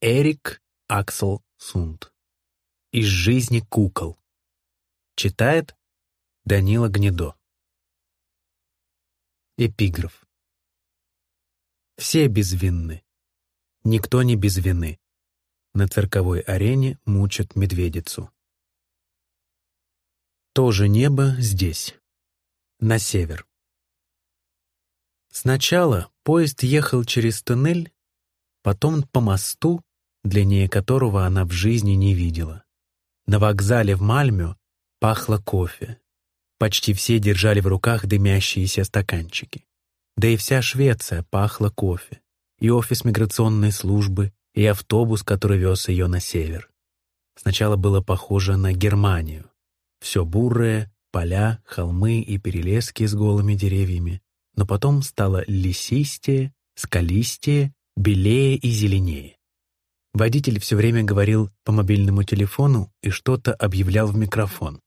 Эрик Аксел Сунд. Из жизни кукол. Читает Данила Гнедо. Эпиграф. Все безвинны. Никто не без вины. На цирковой арене мучат медведицу. То же небо здесь, на север. Сначала поезд ехал через туннель, потом по мосту, длиннее которого она в жизни не видела. На вокзале в Мальмё пахло кофе. Почти все держали в руках дымящиеся стаканчики. Да и вся Швеция пахла кофе. И офис миграционной службы, и автобус, который вез ее на север. Сначала было похоже на Германию. Все бурое, поля, холмы и перелески с голыми деревьями, но потом стало лесистее, скалистее, белее и зеленее. Водитель все время говорил по мобильному телефону и что-то объявлял в микрофон.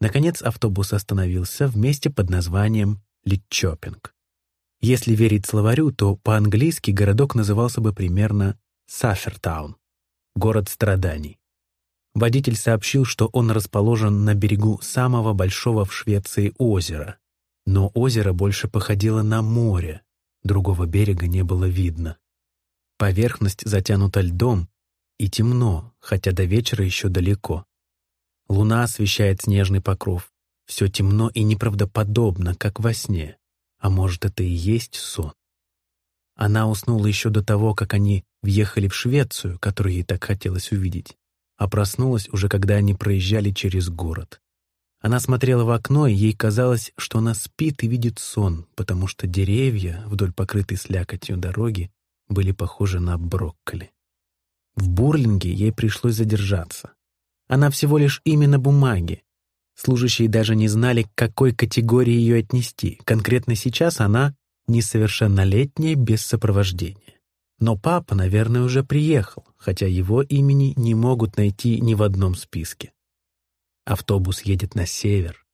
Наконец автобус остановился в месте под названием Литчопинг. Если верить словарю, то по-английски городок назывался бы примерно Сафертаун — город страданий. Водитель сообщил, что он расположен на берегу самого большого в Швеции озера, но озеро больше походило на море, другого берега не было видно. Поверхность затянута льдом, и темно, хотя до вечера еще далеко. Луна освещает снежный покров. Все темно и неправдоподобно, как во сне. А может, это и есть сон? Она уснула еще до того, как они въехали в Швецию, которую ей так хотелось увидеть, а проснулась уже, когда они проезжали через город. Она смотрела в окно, и ей казалось, что она спит и видит сон, потому что деревья вдоль покрытой слякотью дороги были похожи на брокколи. В Бурлинге ей пришлось задержаться. Она всего лишь имя на бумаге. Служащие даже не знали, к какой категории ее отнести. Конкретно сейчас она несовершеннолетняя без сопровождения. Но папа, наверное, уже приехал, хотя его имени не могут найти ни в одном списке. Автобус едет на север.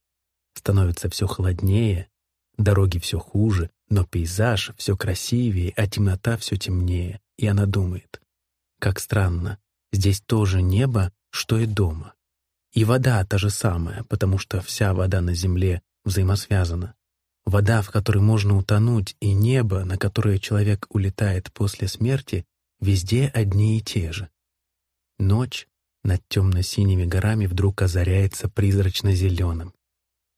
Становится все холоднее, дороги все хуже, но пейзаж все красивее, а темнота все темнее. И она думает, как странно, здесь тоже небо, что и дома. И вода та же самая, потому что вся вода на земле взаимосвязана. Вода, в которой можно утонуть, и небо, на которое человек улетает после смерти, везде одни и те же. Ночь над темно-синими горами вдруг озаряется призрачно-зеленым.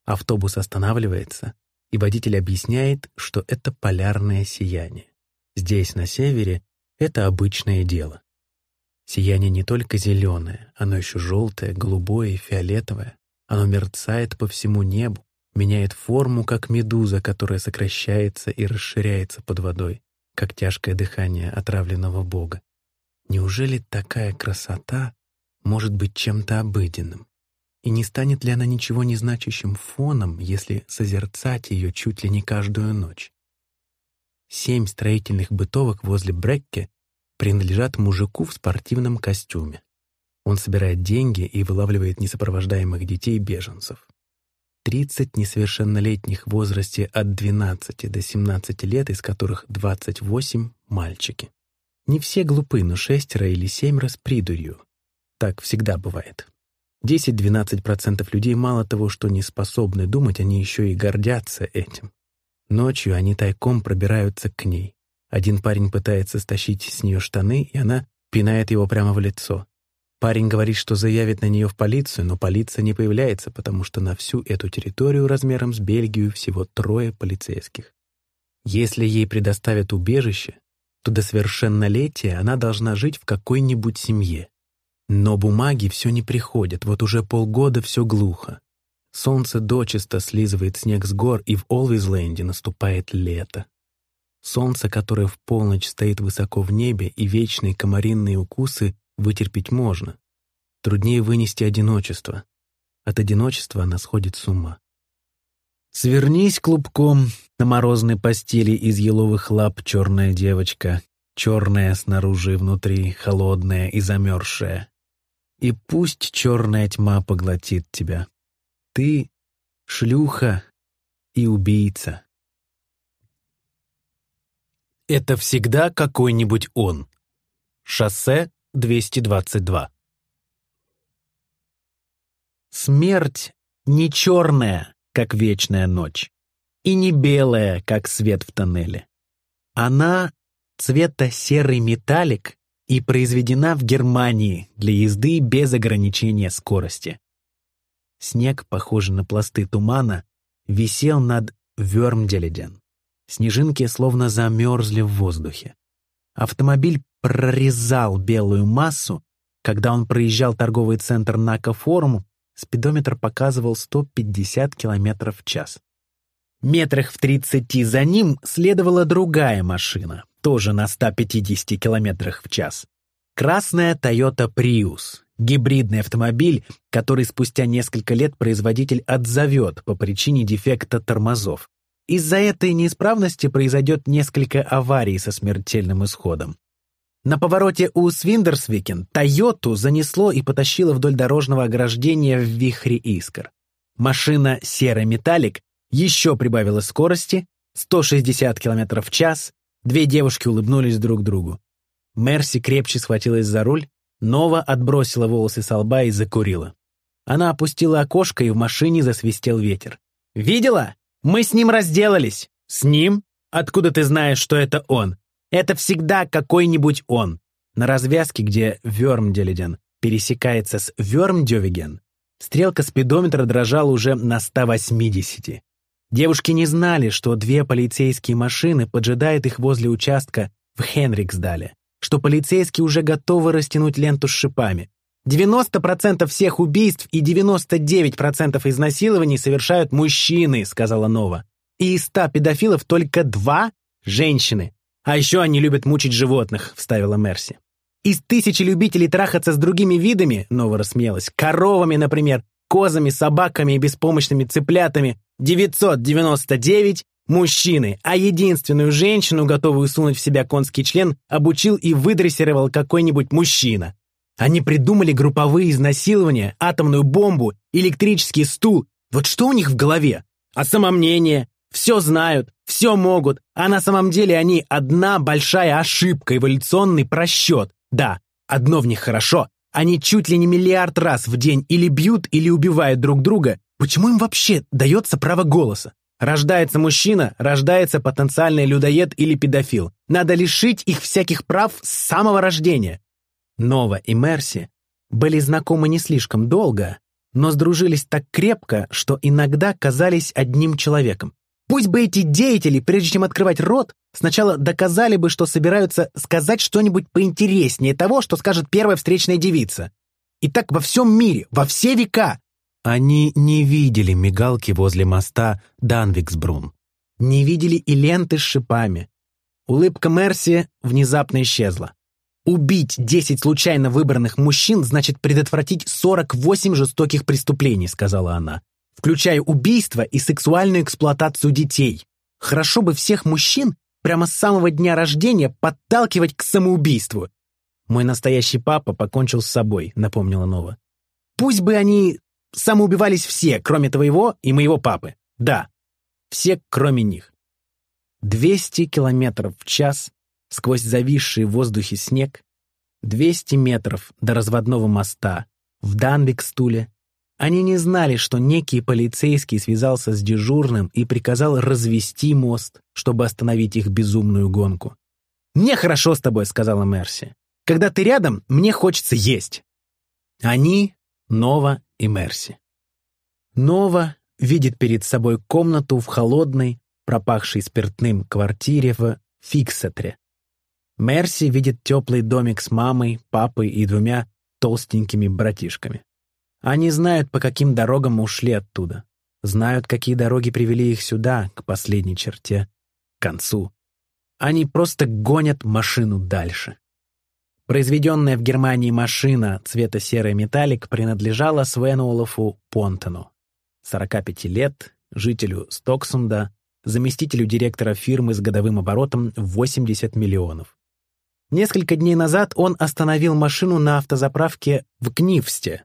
Автобус останавливается, и водитель объясняет, что это полярное сияние. Здесь, на севере, это обычное дело. Сияние не только зеленое, оно еще желтое, голубое и фиолетовое. Оно мерцает по всему небу, меняет форму, как медуза, которая сокращается и расширяется под водой, как тяжкое дыхание отравленного бога. Неужели такая красота может быть чем-то обыденным? И не станет ли она ничего не значащим фоном, если созерцать ее чуть ли не каждую ночь? Семь строительных бытовок возле Брекке принадлежат мужику в спортивном костюме. Он собирает деньги и вылавливает несопровождаемых детей-беженцев. 30 несовершеннолетних в возрасте от 12 до 17 лет, из которых 28 — мальчики. Не все глупы, но шестеро или семеро с придурью. Так всегда бывает. 10-12% людей мало того, что не способны думать, они еще и гордятся этим. Ночью они тайком пробираются к ней. Один парень пытается стащить с нее штаны, и она пинает его прямо в лицо. Парень говорит, что заявит на нее в полицию, но полиция не появляется, потому что на всю эту территорию размером с Бельгию всего трое полицейских. Если ей предоставят убежище, то до совершеннолетия она должна жить в какой-нибудь семье. Но бумаги все не приходят, вот уже полгода все глухо. Солнце дочисто слизывает снег с гор, и в Олвизленде наступает лето. Солнце, которое в полночь стоит высоко в небе, и вечные комаринные укусы вытерпеть можно. Труднее вынести одиночество. От одиночества она сходит с ума. Свернись клубком на морозной постели из еловых лап, черная девочка, черная снаружи и внутри, холодная и замерзшая. И пусть черная тьма поглотит тебя. Ты — шлюха и убийца. Это всегда какой-нибудь он. Шоссе 222. Смерть не черная, как вечная ночь, и не белая, как свет в тоннеле. Она цвета серый металлик и произведена в Германии для езды без ограничения скорости. Снег, похожий на пласты тумана, висел над Вёрмделеден. Снежинки словно замерзли в воздухе. Автомобиль прорезал белую массу. Когда он проезжал торговый центр Нака Форум, спидометр показывал 150 км в час. Метрах в 30 за ним следовала другая машина, тоже на 150 км в час. Красная Toyota Prius, гибридный автомобиль, который спустя несколько лет производитель отзовет по причине дефекта тормозов. Из-за этой неисправности произойдет несколько аварий со смертельным исходом. На повороте у Свиндерсвикен «Тойоту» занесло и потащило вдоль дорожного ограждения в вихре искр. Машина «Серый металлик» еще прибавила скорости, 160 км в час, две девушки улыбнулись друг другу. Мерси крепче схватилась за руль, Нова отбросила волосы со лба и закурила. Она опустила окошко, и в машине засвистел ветер. «Видела? Мы с ним разделались. С ним? Откуда ты знаешь, что это он? Это всегда какой-нибудь он. На развязке, где Вёрмделеден пересекается с Вёрмдёвиген, стрелка спидометра дрожала уже на 180. Девушки не знали, что две полицейские машины поджидают их возле участка в Хенриксдале, что полицейские уже готовы растянуть ленту с шипами. 90% всех убийств и 99% изнасилований совершают мужчины, сказала Нова. И из 100 педофилов только два – женщины. А еще они любят мучить животных, вставила Мерси. Из тысячи любителей трахаться с другими видами, Нова рассмеялась, коровами, например, козами, собаками и беспомощными цыплятами, 999 мужчины, а единственную женщину, готовую сунуть в себя конский член, обучил и выдрессировал какой-нибудь мужчина. Они придумали групповые изнасилования, атомную бомбу, электрический стул. Вот что у них в голове? А самомнение? Все знают, все могут, а на самом деле они одна большая ошибка, эволюционный просчет. Да, одно в них хорошо. Они чуть ли не миллиард раз в день или бьют, или убивают друг друга. Почему им вообще дается право голоса? Рождается мужчина, рождается потенциальный людоед или педофил. Надо лишить их всяких прав с самого рождения. Нова и Мерси были знакомы не слишком долго, но сдружились так крепко, что иногда казались одним человеком. Пусть бы эти деятели, прежде чем открывать рот, сначала доказали бы, что собираются сказать что-нибудь поинтереснее того, что скажет первая встречная девица. И так во всем мире, во все века. Они не видели мигалки возле моста Данвиксбрун. Не видели и ленты с шипами. Улыбка Мерси внезапно исчезла. Убить 10 случайно выбранных мужчин значит предотвратить 48 жестоких преступлений, сказала она, включая убийство и сексуальную эксплуатацию детей. Хорошо бы всех мужчин прямо с самого дня рождения подталкивать к самоубийству. Мой настоящий папа покончил с собой, напомнила Нова. Пусть бы они самоубивались все, кроме твоего и моего папы. Да, все, кроме них. 200 километров в час сквозь зависший в воздухе снег, 200 метров до разводного моста в Данвикстуле. Они не знали, что некий полицейский связался с дежурным и приказал развести мост, чтобы остановить их безумную гонку. «Мне хорошо с тобой», — сказала Мерси. «Когда ты рядом, мне хочется есть». Они, Нова и Мерси. Нова видит перед собой комнату в холодной, пропахшей спиртным квартире в Фиксетре. Мерси видит теплый домик с мамой, папой и двумя толстенькими братишками. Они знают, по каким дорогам ушли оттуда. Знают, какие дороги привели их сюда, к последней черте, к концу. Они просто гонят машину дальше. Произведенная в Германии машина цвета серый металлик принадлежала Свену Понтену, 45 лет, жителю Стоксунда, заместителю директора фирмы с годовым оборотом в 80 миллионов. Несколько дней назад он остановил машину на автозаправке в Книвсте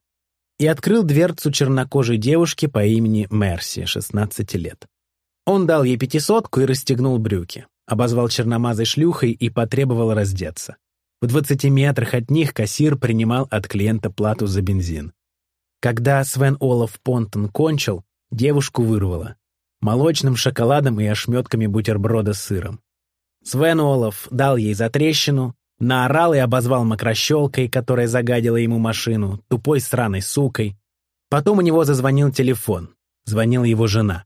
и открыл дверцу чернокожей девушки по имени Мерси, 16 лет. Он дал ей пятисотку и расстегнул брюки, обозвал черномазой шлюхой и потребовал раздеться. В 20 метрах от них кассир принимал от клиента плату за бензин. Когда Свен Олаф Понтон кончил, девушку вырвало. Молочным шоколадом и ошметками бутерброда с сыром. Свен Олаф дал ей затрещину, наорал и обозвал мокрощелкой, которая загадила ему машину, тупой сраной сукой. Потом у него зазвонил телефон. Звонила его жена.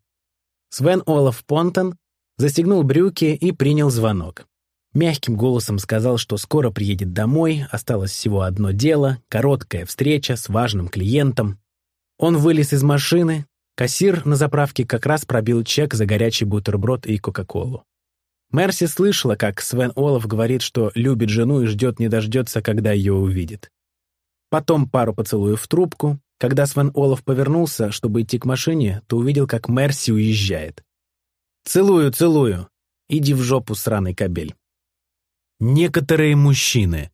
Свен Олаф Понтон застегнул брюки и принял звонок. Мягким голосом сказал, что скоро приедет домой, осталось всего одно дело, короткая встреча с важным клиентом. Он вылез из машины, кассир на заправке как раз пробил чек за горячий бутерброд и кока-колу. Мерси слышала, как Свен Олаф говорит, что любит жену и ждет не дождется, когда ее увидит. Потом пару поцелуев в трубку. Когда Свен Олаф повернулся, чтобы идти к машине, то увидел, как Мерси уезжает. «Целую, целую. Иди в жопу, сраный кобель». Некоторые мужчины.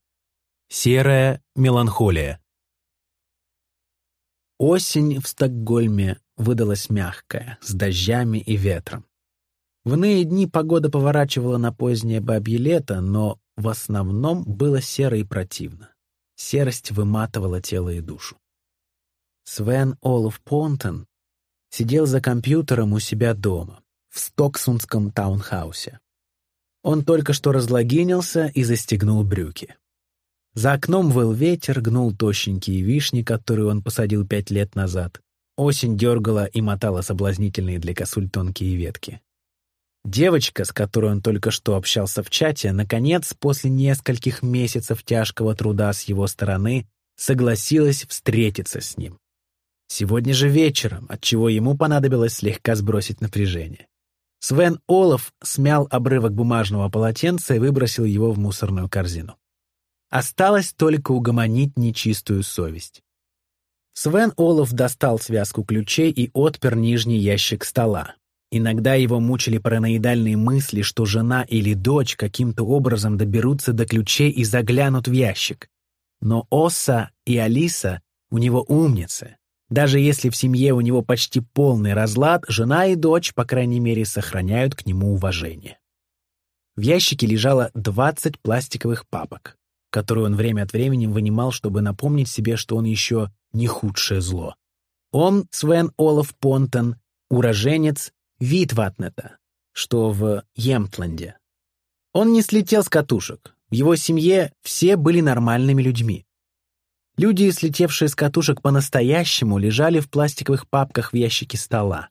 Серая меланхолия. Осень в Стокгольме выдалась мягкая, с дождями и ветром. В иные дни погода поворачивала на позднее бабье лето, но в основном было серо и противно. Серость выматывала тело и душу. Свен Олаф Понтон сидел за компьютером у себя дома, в Стоксунском таунхаусе. Он только что разлогинился и застегнул брюки. За окном выл ветер, гнул тощенькие вишни, которые он посадил пять лет назад. Осень дергала и мотала соблазнительные для косуль тонкие ветки. Девочка, с которой он только что общался в чате, наконец, после нескольких месяцев тяжкого труда с его стороны, согласилась встретиться с ним. Сегодня же вечером, отчего ему понадобилось слегка сбросить напряжение. Свен Олаф смял обрывок бумажного полотенца и выбросил его в мусорную корзину. Осталось только угомонить нечистую совесть. Свен Олаф достал связку ключей и отпер нижний ящик стола. Иногда его мучили параноидальные мысли, что жена или дочь каким-то образом доберутся до ключей и заглянут в ящик. Но Оса и Алиса у него умницы. Даже если в семье у него почти полный разлад, жена и дочь, по крайней мере, сохраняют к нему уважение. В ящике лежало 20 пластиковых папок, которые он время от времени вынимал, чтобы напомнить себе, что он еще не худшее зло. Он, Свен Олаф Понтон, уроженец Витватнета, что в Емтланде. Он не слетел с катушек. В его семье все были нормальными людьми. Люди, слетевшие с катушек по-настоящему, лежали в пластиковых папках в ящике стола.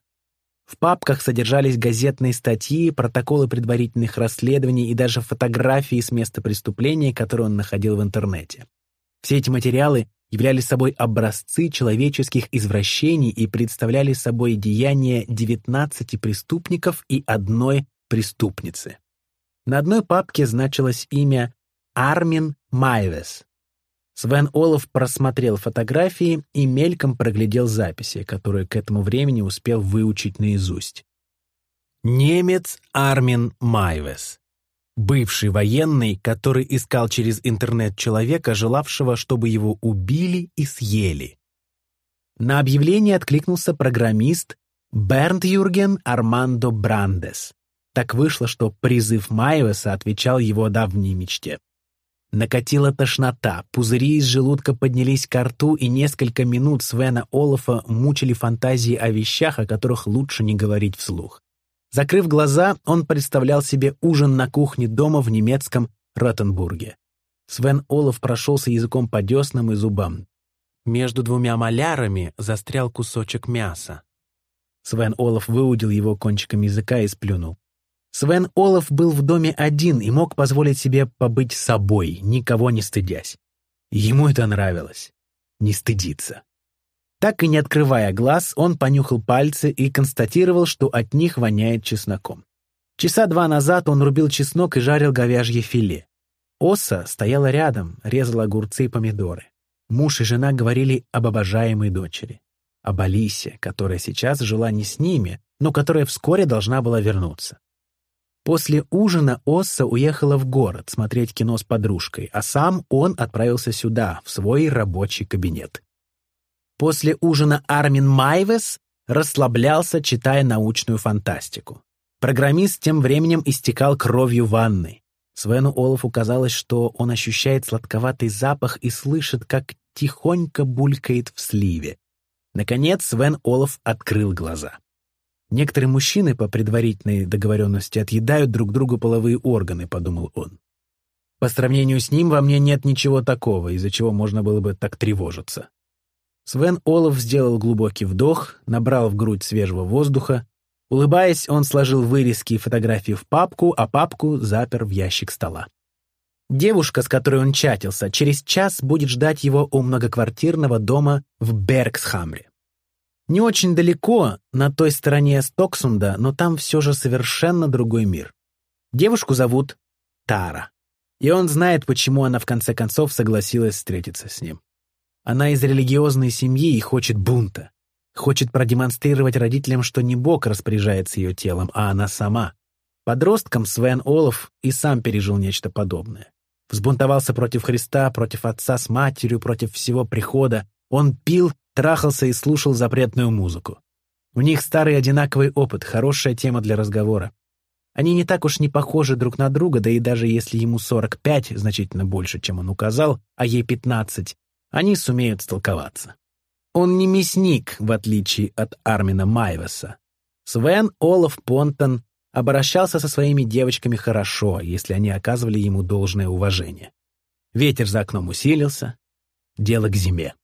В папках содержались газетные статьи, протоколы предварительных расследований и даже фотографии с места преступления, которые он находил в интернете. Все эти материалы являли собой образцы человеческих извращений и представляли собой деяния 19 преступников и одной преступницы. На одной папке значилось имя Армин Майвес, Свен Олаф просмотрел фотографии и мельком проглядел записи, которые к этому времени успел выучить наизусть. Немец Армин Майвес. Бывший военный, который искал через интернет человека, желавшего, чтобы его убили и съели. На объявление откликнулся программист Бернт Юрген Армандо Брандес. Так вышло, что призыв Майвеса отвечал его давней мечте. Накатила тошнота, пузыри из желудка поднялись к рту, и несколько минут Свена Олафа мучили фантазии о вещах, о которых лучше не говорить вслух. Закрыв глаза, он представлял себе ужин на кухне дома в немецком Ротенбурге. Свен Олаф прошелся языком по деснам и зубам. Между двумя малярами застрял кусочек мяса. Свен Олаф выудил его кончиком языка и сплюнул. Свен Олаф был в доме один и мог позволить себе побыть собой, никого не стыдясь. Ему это нравилось. Не стыдиться. Так и не открывая глаз, он понюхал пальцы и констатировал, что от них воняет чесноком. Часа два назад он рубил чеснок и жарил говяжье филе. Оса стояла рядом, резала огурцы и помидоры. Муж и жена говорили об обожаемой дочери. Об Алисе, которая сейчас жила не с ними, но которая вскоре должна была вернуться. После ужина Осса уехала в город смотреть кино с подружкой, а сам он отправился сюда, в свой рабочий кабинет. После ужина Армин Майвес расслаблялся, читая научную фантастику. Программист тем временем истекал кровью ванны. Свену Олафу казалось, что он ощущает сладковатый запах и слышит, как тихонько булькает в сливе. Наконец Свен Олаф открыл глаза. «Некоторые мужчины по предварительной договоренности отъедают друг другу половые органы», — подумал он. «По сравнению с ним во мне нет ничего такого, из-за чего можно было бы так тревожиться». Свен Олаф сделал глубокий вдох, набрал в грудь свежего воздуха. Улыбаясь, он сложил вырезки и фотографии в папку, а папку запер в ящик стола. Девушка, с которой он чатился, через час будет ждать его у многоквартирного дома в Бергсхамре. Не очень далеко, на той стороне Стоксунда, но там все же совершенно другой мир. Девушку зовут Тара. И он знает, почему она в конце концов согласилась встретиться с ним. Она из религиозной семьи и хочет бунта. Хочет продемонстрировать родителям, что не Бог распоряжается ее телом, а она сама. Подростком Свен Олаф и сам пережил нечто подобное. Взбунтовался против Христа, против отца с матерью, против всего прихода. Он пил трахался и слушал запретную музыку. У них старый одинаковый опыт, хорошая тема для разговора. Они не так уж не похожи друг на друга, да и даже если ему 45, значительно больше, чем он указал, а ей 15, они сумеют столковаться. Он не мясник, в отличие от Армина Майвеса. Свен Олаф Понтон обращался со своими девочками хорошо, если они оказывали ему должное уважение. Ветер за окном усилился. Дело к зиме.